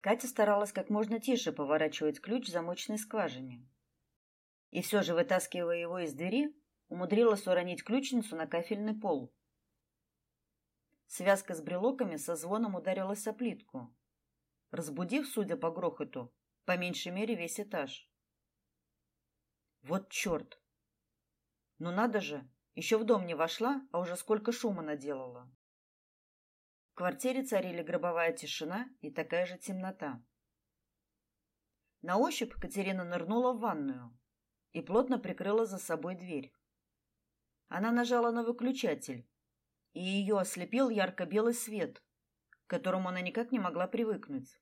Катя старалась как можно тише поворачивать ключ в замочной скважине. И все же, вытаскивая его из двери, умудрилась уронить ключницу на кафельный пол. Связка с брелоками со звоном ударилась о плитку, разбудив, судя по грохоту, по меньшей мере весь этаж. Вот черт! Ну надо же, еще в дом не вошла, а уже сколько шума наделала. Квартире царили гробовая тишина и такая же темнота. На ощупь Катерина нырнула в ванную и плотно прикрыла за собой дверь. Она нажала на выключатель, и ее ослепил ярко-белый свет, к которому она никак не могла привыкнуть.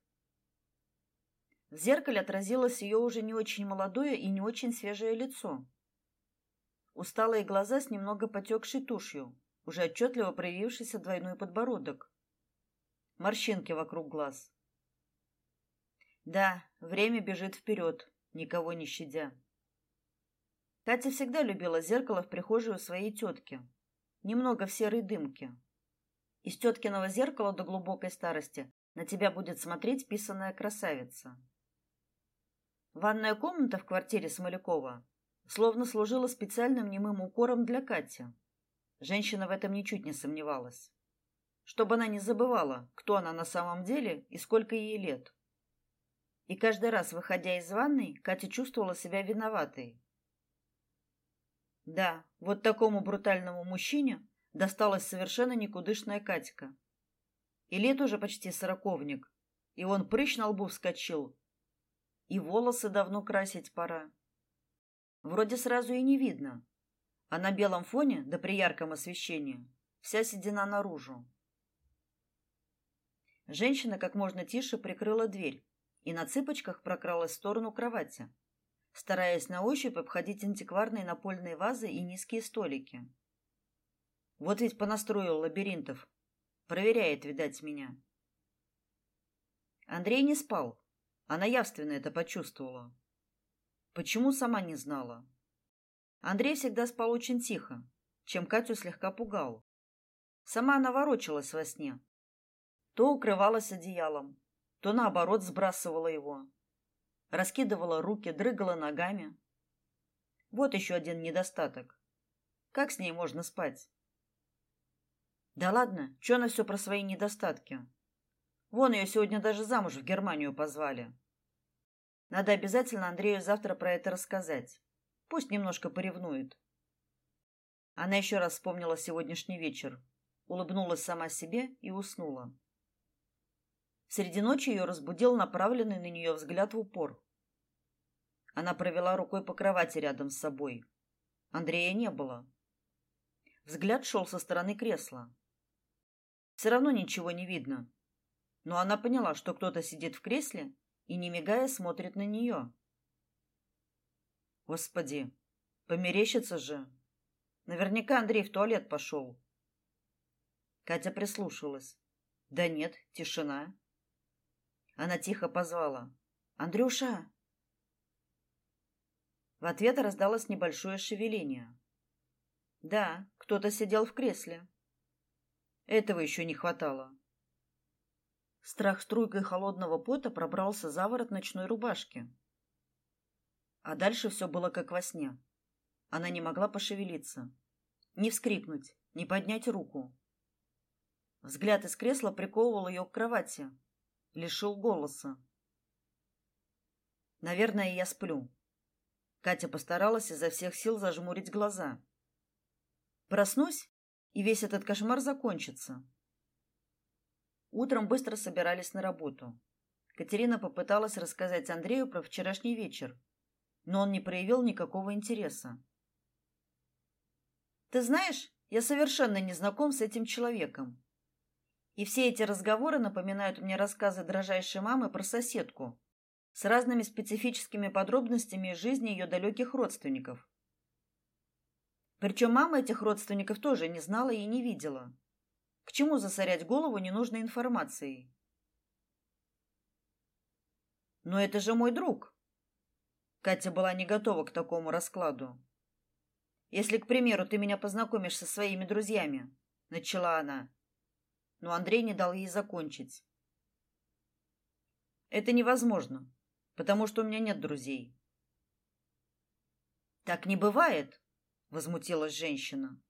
В зеркале отразилось ее уже не очень молодое и не очень свежее лицо. Усталые глаза с немного потекшей тушью, уже отчетливо проявившийся двойной подбородок. Морщинки вокруг глаз. Да, время бежит вперед, никого не щадя. Катя всегда любила зеркало в прихожей у своей тетки. Немного в серой дымке. Из теткиного зеркала до глубокой старости на тебя будет смотреть писаная красавица. Ванная комната в квартире Смолякова словно служила специальным немым укором для Кати. Женщина в этом ничуть не сомневалась. Чтобы она не забывала, кто она на самом деле и сколько ей лет. И каждый раз, выходя из ванной, Катя чувствовала себя виноватой. Да, вот такому брутальному мужчине досталась совершенно никудышная Катька. И лет уже почти сороковник, и он прыщ на лбу вскочил. И волосы давно красить пора. Вроде сразу и не видно, а на белом фоне, да при ярком освещении, вся седина наружу. Женщина как можно тише прикрыла дверь и на цыпочках прокралась в сторону кровати стараясь на ощупь обходить антикварные напольные вазы и низкие столики. Вот ведь понастроил лабиринтов. Проверяет, видать, меня. Андрей не спал. Она явственно это почувствовала. Почему сама не знала? Андрей всегда спал очень тихо, чем Катю слегка пугал. Сама она ворочалась во сне. То укрывалась одеялом, то наоборот сбрасывала его раскидывала руки, дрыгала ногами. Вот еще один недостаток. Как с ней можно спать? Да ладно, что она все про свои недостатки? Вон ее сегодня даже замуж в Германию позвали. Надо обязательно Андрею завтра про это рассказать. Пусть немножко поревнует. Она еще раз вспомнила сегодняшний вечер, улыбнулась сама себе и уснула. Среди ночи ее разбудил направленный на нее взгляд в упор. Она провела рукой по кровати рядом с собой. Андрея не было. Взгляд шел со стороны кресла. Все равно ничего не видно. Но она поняла, что кто-то сидит в кресле и не мигая смотрит на нее. Господи, померещится же. Наверняка Андрей в туалет пошел. Катя прислушалась. Да нет, тишина. Она тихо позвала: "Андрюша!" В ответ раздалось небольшое шевеление. Да, кто-то сидел в кресле. Этого еще не хватало. Страх струйкой холодного пота пробрался за ворот ночной рубашки. А дальше все было как во сне. Она не могла пошевелиться, не вскрикнуть, не поднять руку. Взгляд из кресла приковывал ее к кровати, лишил голоса. Наверное, я сплю. Катя постаралась изо всех сил зажмурить глаза. Проснусь, и весь этот кошмар закончится. Утром быстро собирались на работу. Катерина попыталась рассказать Андрею про вчерашний вечер, но он не проявил никакого интереса. Ты знаешь, я совершенно не знаком с этим человеком. И все эти разговоры напоминают мне рассказы дрожайшей мамы про соседку с разными специфическими подробностями жизни ее далеких родственников. Причем мама этих родственников тоже не знала и не видела. К чему засорять голову ненужной информацией? Но это же мой друг. Катя была не готова к такому раскладу. Если, к примеру, ты меня познакомишь со своими друзьями, начала она но Андрей не дал ей закончить. Это невозможно, потому что у меня нет друзей. Так не бывает, возмутилась женщина.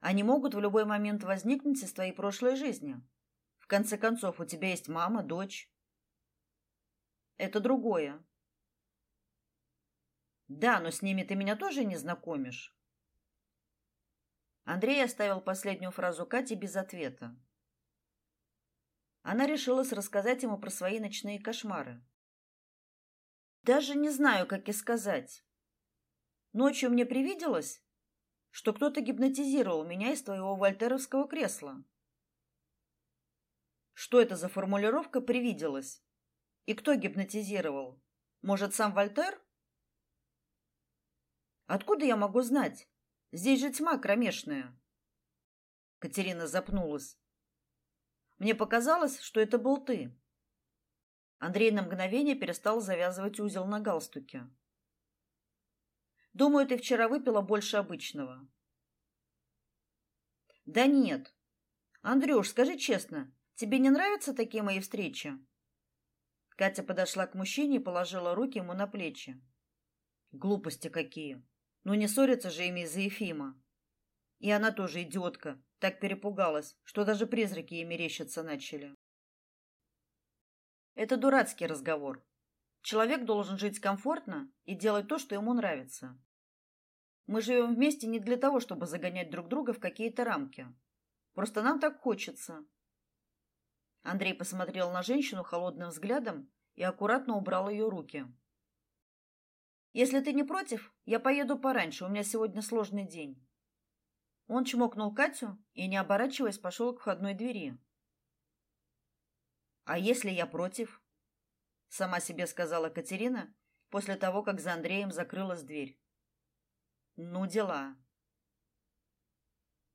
Они могут в любой момент возникнуть из твоей прошлой жизни. В конце концов, у тебя есть мама, дочь. Это другое. Да, но с ними ты меня тоже не знакомишь. Андрей оставил последнюю фразу Кати без ответа. Она решилась рассказать ему про свои ночные кошмары. Даже не знаю, как и сказать. Ночью мне привиделось, что кто-то гипнотизировал меня из твоего вольтеровского кресла. Что это за формулировка привиделось? И кто гипнотизировал? Может, сам Вольтер? Откуда я могу знать? Здесь же тьма кромешная. Катерина запнулась. Мне показалось, что это был ты. Андрей на мгновение перестал завязывать узел на галстуке. Думаю, ты вчера выпила больше обычного. Да нет. Андрюш, скажи честно, тебе не нравятся такие мои встречи? Катя подошла к мужчине и положила руки ему на плечи. Глупости какие. Ну не ссориться же ими из-за Ефима. И она тоже идиотка, так перепугалась, что даже призраки ей мерещиться начали. Это дурацкий разговор. Человек должен жить комфортно и делать то, что ему нравится. Мы живем вместе не для того, чтобы загонять друг друга в какие-то рамки. Просто нам так хочется. Андрей посмотрел на женщину холодным взглядом и аккуратно убрал ее руки. Если ты не против, я поеду пораньше, у меня сегодня сложный день. Он чмокнул Катю и, не оборачиваясь, пошел к входной двери. А если я против? сама себе сказала Катерина после того, как за Андреем закрылась дверь. Ну дела.